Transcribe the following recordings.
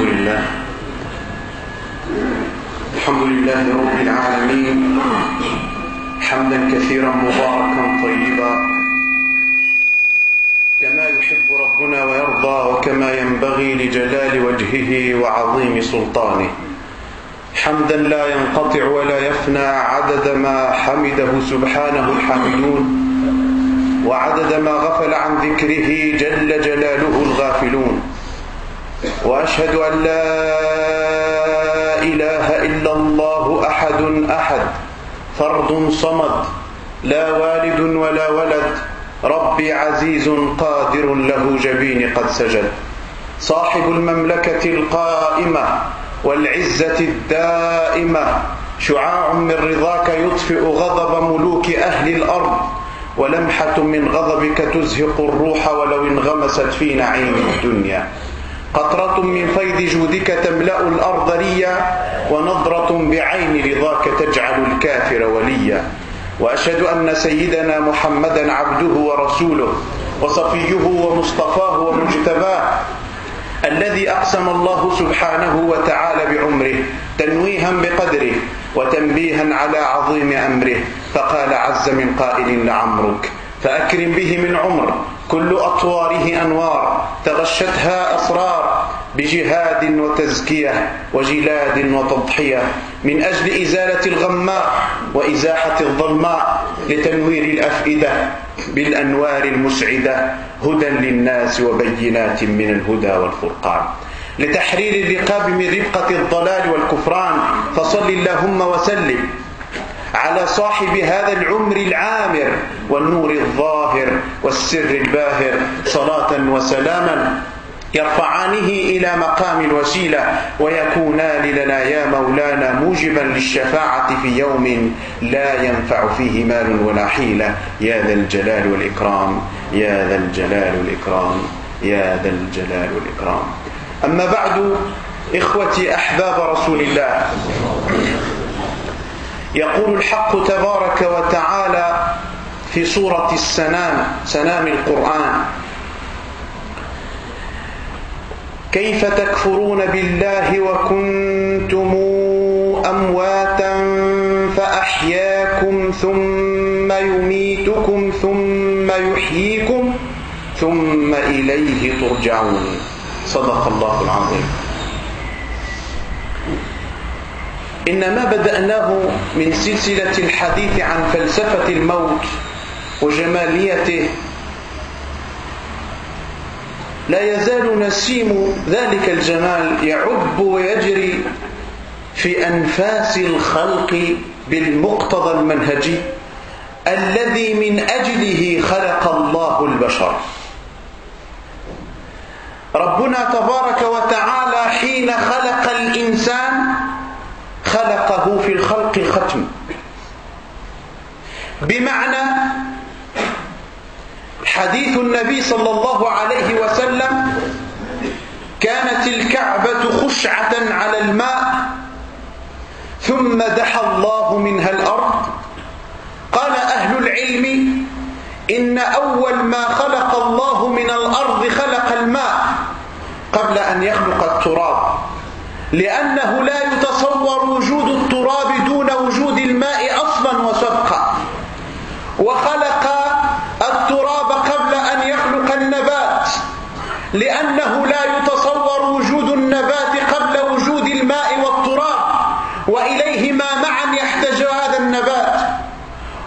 الحمد لله. الحمد لله رب العالمين. حمدا كثيرا مباركا طيبا. كما يحب ربنا ويرضى وكما ينبغي لجلال وجهه وعظيم سلطانه. حمدا لا ينقطع ولا يفنى عدد ما حمده سبحانه الحامدون وعدد ما غفل عن ذكره جل جلاله الغافلون. وأشهد أن لا إله إلا الله أحد أحد فرد صمد لا والد ولا ولد ربي عزيز قادر له جبين قد سجد. صاحب المملكة القائمة والعزة الدائمة شعاع من رضاك يطفئ غضب ملوك أهل الأرض ولمحة من غضبك تزهق الروح ولو انغمست في نعيم الدنيا. قطرة من فيض جودك تملأ الأرض ريا ونظرة بعين رضاك تجعل الكافر وليا. وأشهد أن سيدنا محمدا عبده ورسوله وصفيه ومصطفاه ومجتباه الذي أقسم الله سبحانه وتعالى بعمره تنويها بقدره وتنبيها على عظيم أمره. فقال عز من قائل لعمرك فأكرم به من عمر كل أطواره أنوار تغشتها أسرار بجهاد وتزكية وجلاد وتضحية من أجل إزالة الغماء وإزاحة الظلماء لتنوير الأفئدة بالأنوار المسعدة هدى للناس وبينات من الهدى والفرقان. لتحرير الرقاب من ربقة الضلال والكفران فصل اللهم وسلم. على صاحب هذا العمر العامر والنور الظاهر والسر الباهر صلاة وسلاما يرفعانه إلى مقام الوسيلة ويكونان لنا يا مولانا موجبا للشفاعة في يوم لا ينفع فيه مال ولا حيلة. يا ذا الجلال والإكرام يا ذا الجلال والإكرام يا ذا الجلال والإكرام. أما بعد إخوتي أحباب رسول الله يقول الحق تبارك وتعالى في سورة السنام سنام القرآن. كيف تكفرون بالله وكنتم أمواتا فأحياكم ثم يميتكم ثم يحييكم ثم إليه ترجعون. صدق الله العظيم. إنما بدأناه من سلسلة الحديث عن فلسفة الموت وجماليته. لا يزال نسيم ذلك الجمال يعب ويجري في أنفاس الخلق بالمقتضى المنهجي الذي من أجله خلق الله البشر. ربنا تبارك وتعالى حين خلق الإنسان خلقه في الخلق ختم. بمعنى حديث النبي صلى الله عليه وسلم كانت الكعبة خشعة على الماء ثم دحى الله منها الأرض. قال أهل العلم إن أول ما خلق الله من الأرض خلق الماء قبل أن يخلق التراب. لأنه لا يتصور وجود التراب دون وجود الماء أصلا وسبقا وخلق التراب قبل أن يخلق النبات لأنه لا يتصور وجود النبات قبل وجود الماء والتراب وإليهما معا يحتاج هذا النبات.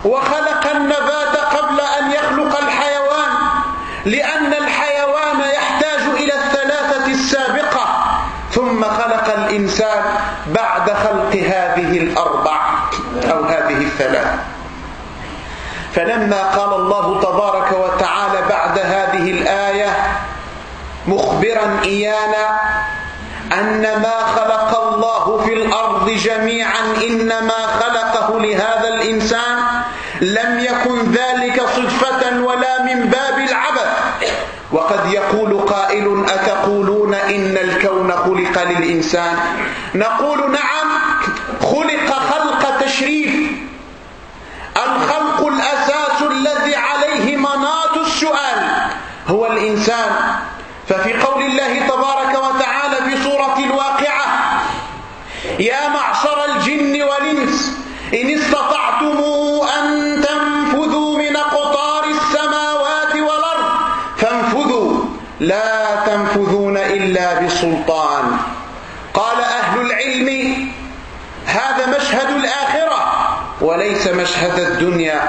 وخلق النبات قبل أن يخلق الحيوان لأن الثلاث فلما قال الله تبارك وتعالى بعد هذه الآية مخبرا إيانا أن ما خلق الله في الأرض جميعا إنما خلقه لهذا الإنسان لم يكن ذلك صدفة ولا من باب العبث. وقد يقول قائل أتقولون إن الكون خلق للإنسان؟ نقول نعم خلق خلق تشريف الخلق الأساس الذي عليه مناط السؤال هو الإنسان. ففي قول الله تبارك وتعالى في سورة الواقعة يا معشر الجن والإنس إن استطعتم أن تنفذوا من أقطار السماوات والأرض فانفذوا. لا تنفذون إلا بسلطان. قال أهل العلم هذا مشهد الآخرة وليس مشهد الدنيا.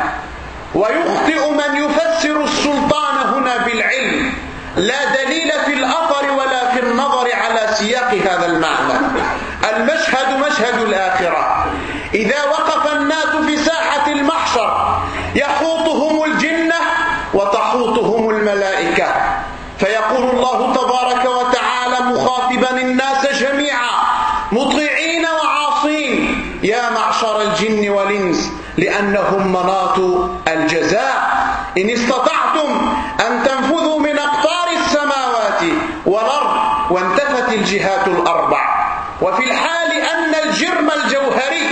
ويخطئ من يفسر السلطان هنا بالعلم. لا دليل في الأثر ولا في النظر على سياق هذا المعنى. المشهد مشهد الآخرة. إذا وقف الناس في ساحة المحشر يحوطهم الجنة وتحوطهم الملائكة. فيقول الله تبارك وتعالى مخاطبا الناس جميعا مطيعين وعاصين يا معشر الجن والإنس لأنهم مناط إن استطعتم أن تنفذوا من أقطار السماوات والأرض وانتفت الجهات الأربع. وفي الحال أن الجرم الجوهري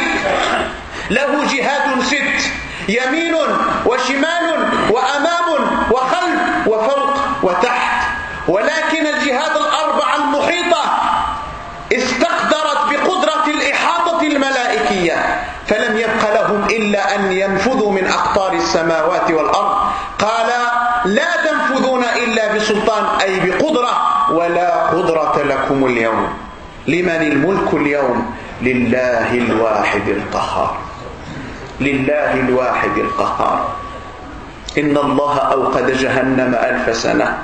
له جهات ست يمين وشمال وأمام وخلف وفوق وتحت. ولكن الجهات الأربع المحيطة استقدرت بقدرة الإحاطة الملائكية فلم يبق لهم إلا أن ينفذوا من أقطار السماوات والأرض. إلا بسلطان أي بقدرة ولا قدرة لكم اليوم. لمن الملك اليوم؟ لله الواحد القهار. لله الواحد القهار. إن الله أوقد جهنم ألف سنة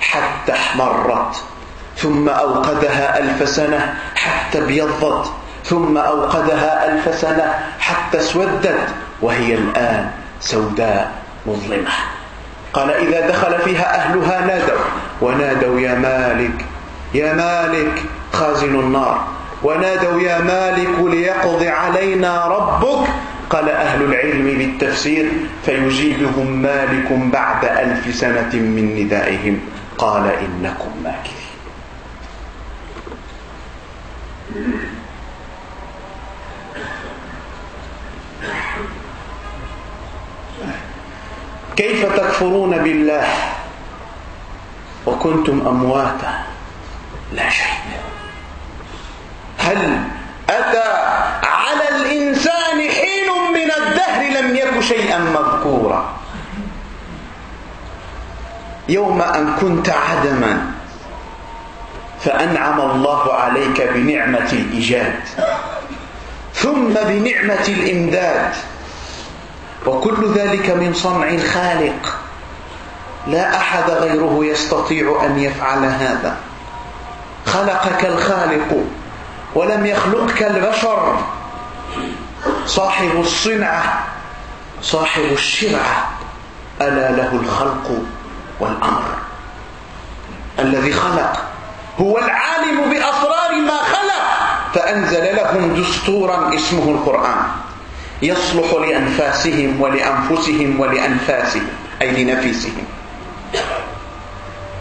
حتى احمرت ثم أوقدها ألف سنة حتى ابيضت ثم أوقدها ألف سنة حتى اسودت وهي الآن سوداء مظلمة. قال إذا دخل فيها أهلها نادوا. ونادوا يا مالك يا مالك خازن النار. ونادوا يا مالك ليقض علينا ربك. قال أهل العلم بالتفسير فيجيبهم مالك بعد ألف سنة من ندائهم. قال إنكم ماكثين. كيف تكفرون بالله؟ وكنتم أمواتا. لا شيء. هل أتى على الإنسان حين من الدهر لم يك شيئا مذكورا؟ يوم أن كنت عدما فأنعم الله عليك بنعمة الإيجاد ثم بنعمة الإمداد. وكل ذلك من صنع الخالق لا أحد غيره يستطيع أن يفعل هذا. خلقك الخالق ولم يخلقك البشر. صاحب الصنعة صاحب الشرعة ألا له الخلق والأمر. الذي خلق هو العالم بأسرار ما خلق. فأنزل لهم دستورا اسمه القرآن. يصلح لأنفاسهم ولأنفسهم ولأنفاسهم أي لنفيسهم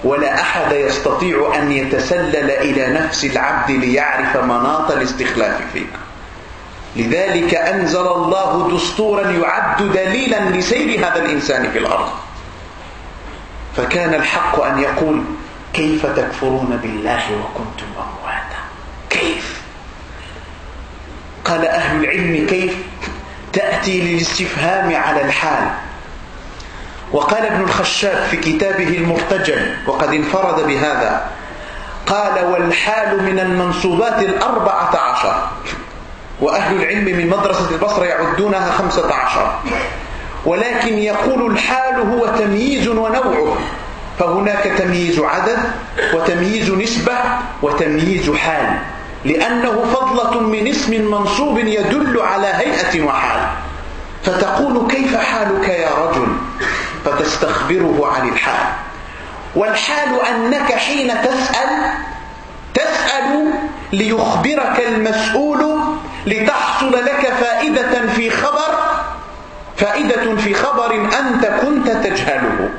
ولا أحد يستطيع أن يتسلل إلى نفس العبد ليعرف مناط الاستخلاف فيها. لذلك أنزل الله دستورا يعد دليلا لسير هذا الإنسان في الأرض. فكان الحق أن يقول كيف تكفرون بالله وكنتم أمواتا؟ كيف؟ قال أهل العلم كيف تأتي للاستفهام على الحال. وقال ابن الخشاب في كتابه المرتجل وقد انفرد بهذا قال والحال من المنصوبات الأربعة عشر وأهل العلم من مدرسة البصرة يعدونها خمسة عشر. ولكن يقول الحال هو تمييز ونوعه فهناك تمييز عدد وتمييز نسبة وتمييز حال. لأنه فضلة من اسم منصوب يدل على هيئة وحال. فتقول كيف حالك يا رجل؟ فتستخبره عن الحال. والحال أنك حين تسأل تسأل ليخبرك المسؤول لتحصل لك فائدة في خبر فائدة في خبر أنت كنت تجهله.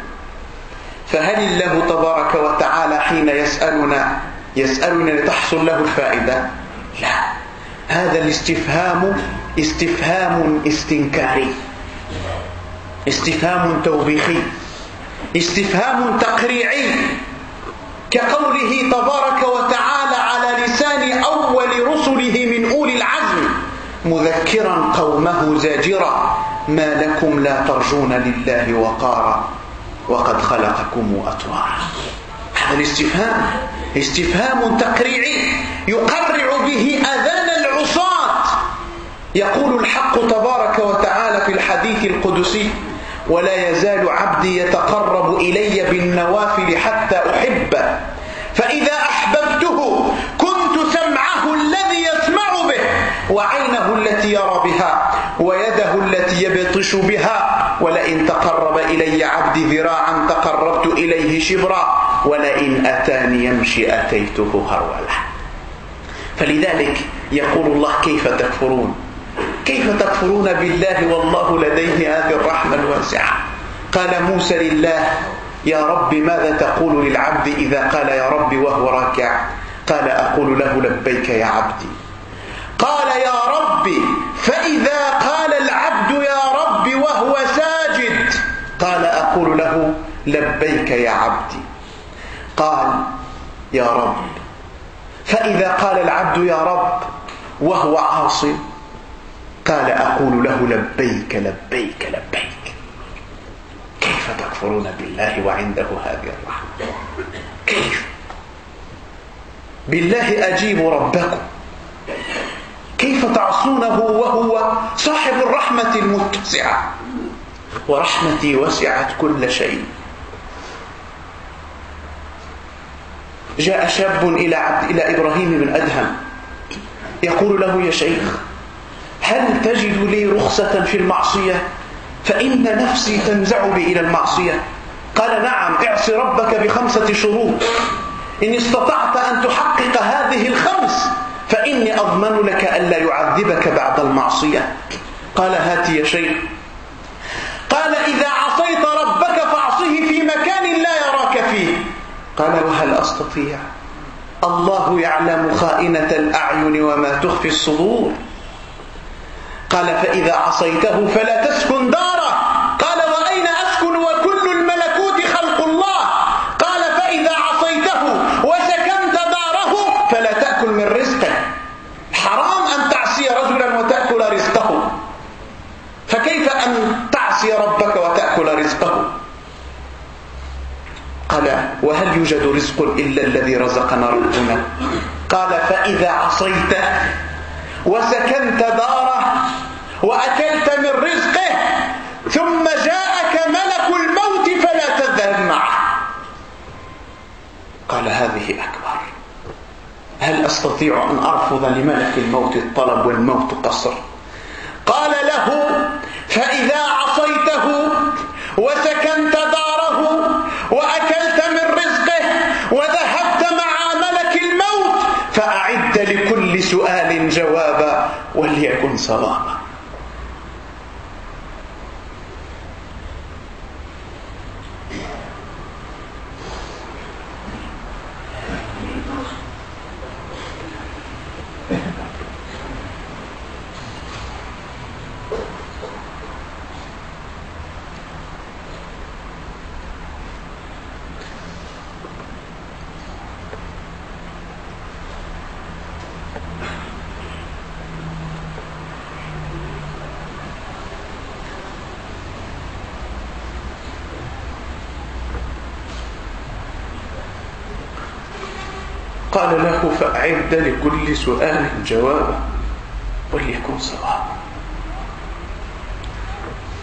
فهل الله تبارك وتعالى حين يسألنا يسألني لتحصل له الفائدة؟ لا. هذا الاستفهام استفهام استنكاري. استفهام توبيخي. استفهام تقريعي. كقوله تبارك وتعالى على لسان أول رسله من أولي العزم مذكرا قومه زاجرا ما لكم لا ترجون لله وقارا وقد خلقكم أطوارا هذا الاستفهام. استفهام تقريعي يقرع به أذان العصاة. يقول الحق تبارك وتعالى في الحديث القدسي ولا يزال عبدي يتقرب إلي بالنوافل حتى أحبه. فإذا أحببته كنت سمعه الذي يسمع به وعينه التي يرى بها ويده التي يبطش بها. ولئن تقرب إلي عبدي ذراعا تقربت إليه شبرا. ولئن أتاني يمشي أتيته هرولا فلذلك يقول الله كيف تكفرون؟ كيف تكفرون بالله والله لديه هذه الرحمة الواسعة؟ قال موسى لله يا رب ماذا تقول للعبد إذا قال يا رب وهو راكع؟ قال أقول له لبيك يا عبدي. قال يا رب فإذا قال العبد يا رب وهو ساجد قال أقول له لبيك يا عبدي. قال يا رب. فإذا قال العبد يا رب وهو عاصم قال أقول له لبيك لبيك لبيك. كيف تكفرون بالله وعنده هذه الرحمة؟ كيف؟ بالله أجيب ربكم. كيف تعصونه وهو صاحب الرحمة المتسعة؟ ورحمتي وسعت كل شيء. جاء شاب إلى, عبد إلى إبراهيم بن أدهم. يقول له يا شيخ هل تجد لي رخصة في المعصية؟ فإن نفسي تنزع بي إلى المعصية. قال نعم اعص ربك بخمسة شروط. إن استطعت أن تحقق هذه الخمس فإني أضمن لك ألا يعذبك بعد المعصية. قال هات يا شيخ. قال إذا قال وهل أستطيع؟ الله يعلم خائنة الأعين وما تخفي الصدور. قال فإذا عصيته فلا تسكن داره قال وأين أسكن وكل الملكوت خلق الله قال فإذا عصيته وسكنت داره فلا تأكل من رزقه حرام أن تعصي رجلا وتأكل رزقه فكيف أن تعصي ربك وتأكل رزقه قال وهل يوجد رزق إلا الذي رزقنا ربنا؟ قال فإذا عصيته وسكنت داره وأكلت من رزقه ثم جاءك ملك الموت فلا تذهب معه. قال هذه أكبر. هل أستطيع أن أرفض لملك الموت الطلب والموت قصر؟ جوابا وليكن صوابا. قال له فأعد لكل سؤال جوابا وليكن صوابا.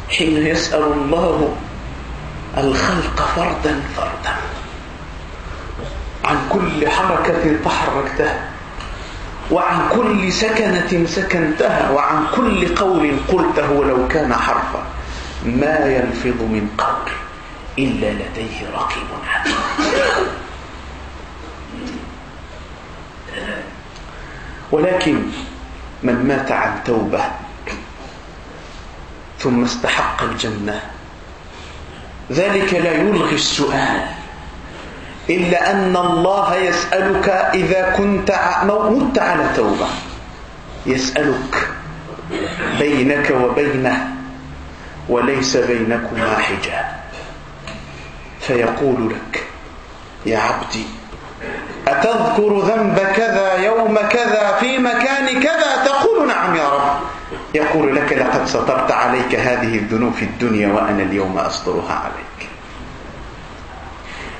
حين يسأل الله الخلق فردا فردا عن كل حركة تحركتها وعن كل سكنة سكنتها وعن كل قول قلته ولو كان حرفا ما يلفظ من قول إلا لديه رقيب عتيد. ولكن من مات عن توبة ثم استحق الجنة ذلك لا يلغي السؤال إلا أن الله يسألك إذا كنت مت على توبة يسألك بينك وبينه وليس بينكما حجاب فيقول لك يا عبدي أتذكر ذنب كذا يوم كذا في مكان كذا؟ تقول نعم يا رب. يقول لك لقد سترت عليك هذه الذنوب في الدنيا وأنا اليوم أسترها عليك.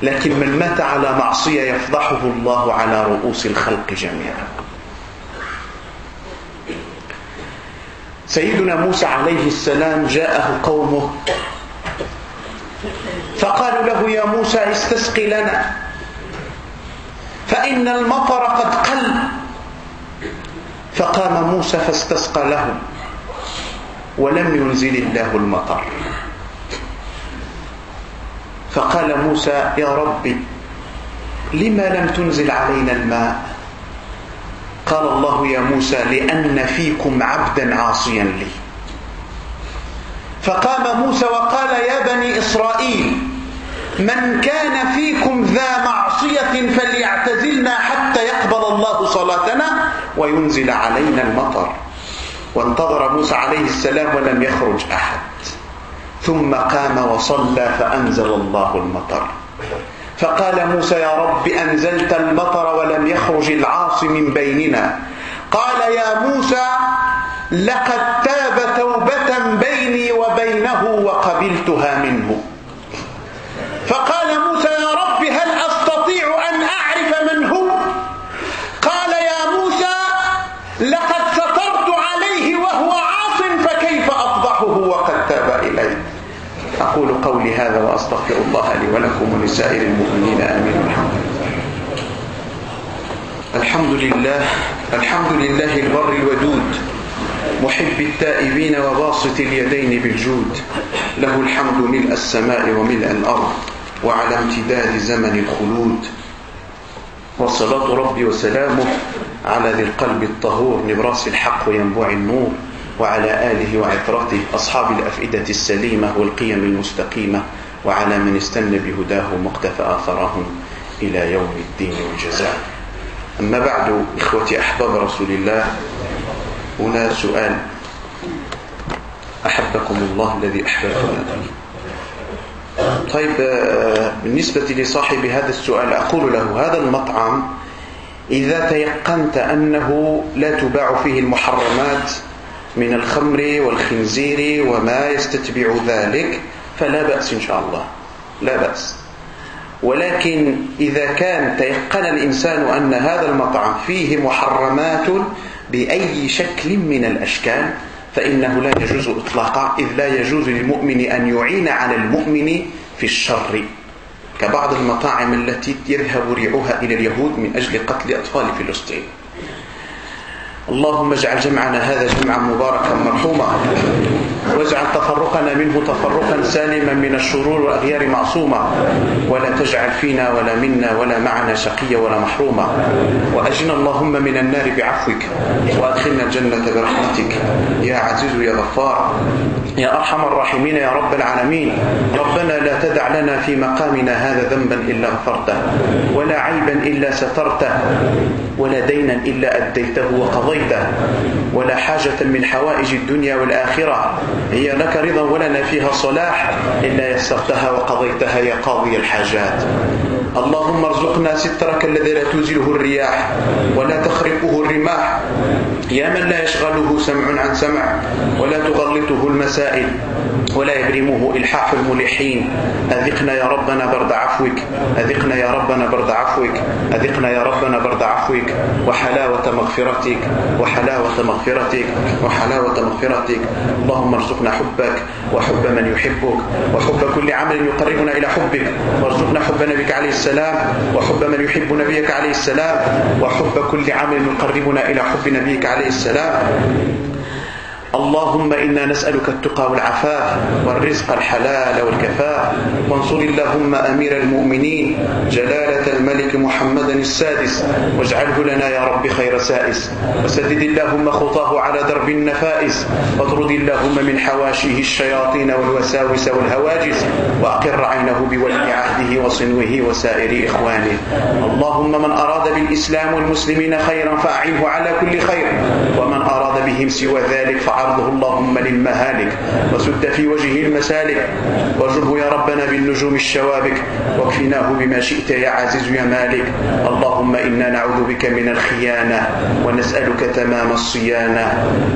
لكن من مات على معصية يفضحه الله على رؤوس الخلق جميعا. سيدنا موسى عليه السلام جاءه قومه فقالوا له يا موسى استسقي لنا. فإن المطر قد قل. فقام موسى فاستسقى لهم ولم ينزل الله المطر. فقال موسى يا ربي لما لم تنزل علينا الماء؟ قال الله يا موسى لأن فيكم عبدا عاصيا لي. فقام موسى وقال يا بني إسرائيل من كان فيكم ذا معصية فليعتزلنا حتى يقبل الله صلاتنا وينزل علينا المطر. وانتظر موسى عليه السلام ولم يخرج أحد. ثم قام وصلى فأنزل الله المطر. فقال موسى يا رب أنزلت المطر ولم يخرج العاصي من بيننا. قال يا موسى لقد تاب توبة بيني وبينه وقبلتها منه. فقال موسى يا رب هل أستطيع أن أعرف من هو؟ قال يا موسى لقد سترت عليه وهو عاص فكيف أفضحه وقد تاب إليه؟ أقول قولي هذا وأستغفر الله لي ولكم ولسائر المؤمنين. آمين. الحمد لله. الحمد لله البر الودود. محب التائبين وباسط اليدين بالجود. له الحمد ملء السماء وملء الأرض. وعلى امتداد زمن الخلود. وصلاة ربي وسلامه على ذي القلب الطهور نبراس الحق وينبوع النور وعلى آله وعطرته أصحاب الأفئدة السليمة والقيم المستقيمة وعلى من استنى بهداه مقتفى آثرهم إلى يوم الدين والجزاء. أما بعد إخوتي أحباب رسول الله هنا سؤال أحبكم الله الذي أحببنا. طيب بالنسبة لصاحب هذا السؤال أقول له هذا المطعم إذا تيقنت أنه لا تباع فيه المحرمات من الخمر والخنزير وما يستتبع ذلك فلا بأس إن شاء الله. لا بأس. ولكن إذا كان تيقن الإنسان أن هذا المطعم فيه محرمات بأي شكل من الأشكال فإنه لا يجوز إطلاقا إذ لا يجوز للمؤمن أن يعين على المؤمن في الشر. كبعض المطاعم التي يذهب ريعها إلى اليهود من أجل قتل أطفال فلسطين. اللهم اجعل جمعنا هذا جمعا مباركا مرحوما. واجعل تفرقنا منه تفرقا سالما من الشرور والأغيار معصوما. ولا تجعل فينا ولا منا ولا معنا شقيا ولا محروما. وأجنا اللهم من النار بعفوك. وأدخلنا الجنة برحمتك. يا عزيز يا غفار. يا أرحم الراحمين يا رب العالمين. ربنا لا تدع لنا في مقامنا هذا ذنبا إلا غفرته ولا عيبا إلا سترته ولا دينا إلا أديته وقضيته ولا حاجة من حوائج الدنيا والآخرة. هي لك رضا ولنا فيها صلاح إلا يسرتها وقضيتها يا قاضي الحاجات. اللهم ارزقنا سترك الذي لا تزله الرياح ولا تخرقه الرماح. يا من لا يشغله سمع عن سمع ولا تغلطه المسائل. ولا يبرمه إلحاح الملحين. أذقنا يا ربنا برد عفوك. أذقنا يا ربنا برد عفوك. أذقنا يا ربنا برد عفوك. وحلاوة مغفرتك. وحلاوة مغفرتك. وحلاوة مغفرتك. اللهم ارزقنا حبك وحب من يحبك. وحب كل عمل يقربنا إلى حبك. وارزقنا حب نبيك عليه السلام. وحب من يحب نبيك عليه السلام. وحب كل عمل يقربنا إلى حب نبيك عليه السلام. اللهم إنا نسألك التقى والعفاف والرزق الحلال والكفاف وانصر اللهم أمير المؤمنين جلالة الملك محمدا السادس واجعله لنا يا رب خير سائس وسدد اللهم خطاه على درب النفائس واطرد اللهم من حواشيه الشياطين والوساوس والهواجس وأقر عينه بولي عهده وصنوه وسائر إخوانه اللهم من أراد بالإسلام والمسلمين خيرا فأعنه على كل خير ومن بهم سوى ذلك فعرضه اللهم للمهالك وسد في وجهه المسالك. واجره يا ربنا بالنجوم الشوابك واكفناه بما شئت يا عزيز يا مالك. اللهم إنا نعوذ بك من الخيانة ونسألك تمام الصيانة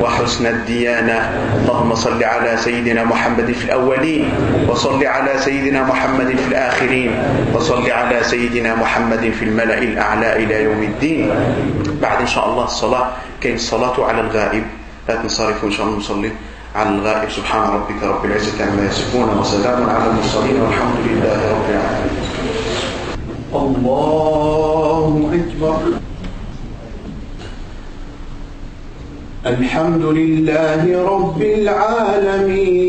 وحسن الديانة. اللهم صل على سيدنا محمد في الأولين وصل على سيدنا محمد في الآخرين وصل على سيدنا محمد في الملأ الأعلى إلى يوم الدين. بعد إن شاء الله الصلاة. كاين الصلاة على الغائب. لا تنصرفوا إن شاء الله نصلي على الغائب. سبحان ربك رب العزة عما يصفون وسلام على المرسلين. والحمد لله رب العالمين. الله أكبر. الحمد لله رب العالمين.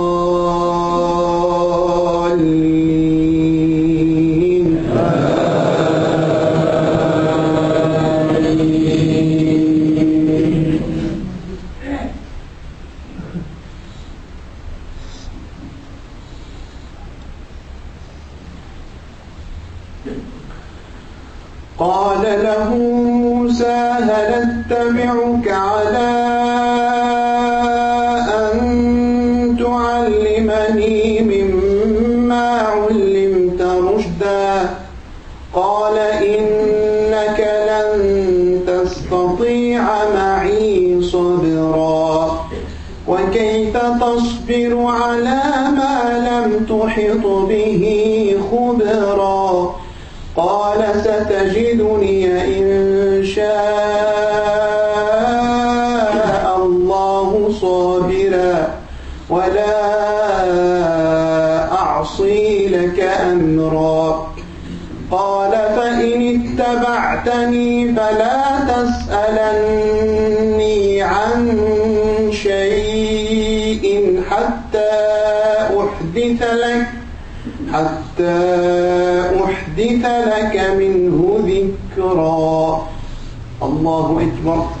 اتبعك ولا أعصي لك أمرا. قال فإن اتبعتني فلا تسألني عن شيء حتى أحدث لك حتى أحدث لك منه ذكرا. الله أكبر.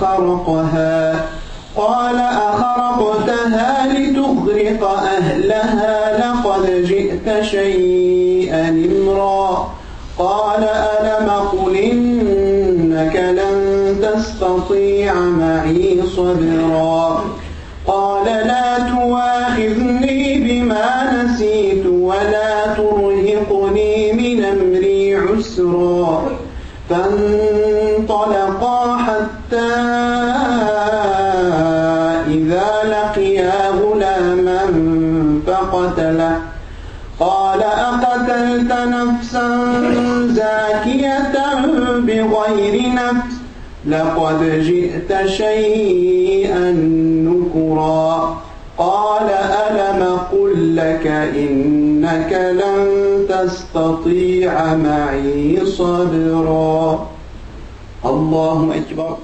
خرقها. قال أخرقتها لتغرق أهلها لقد جئت شيئا إمرا. قال ألم قل إنك لن تستطيع معي صبرا؟ قال لا حتى إذا لقيا غلاما فقتله. قال أقتلت نفسا زاكية بغير نفس؟ لقد جئت شيئا نكرا. قال ألم قل لك إنك لن تستطيع معي صبرا؟ الله أكبر.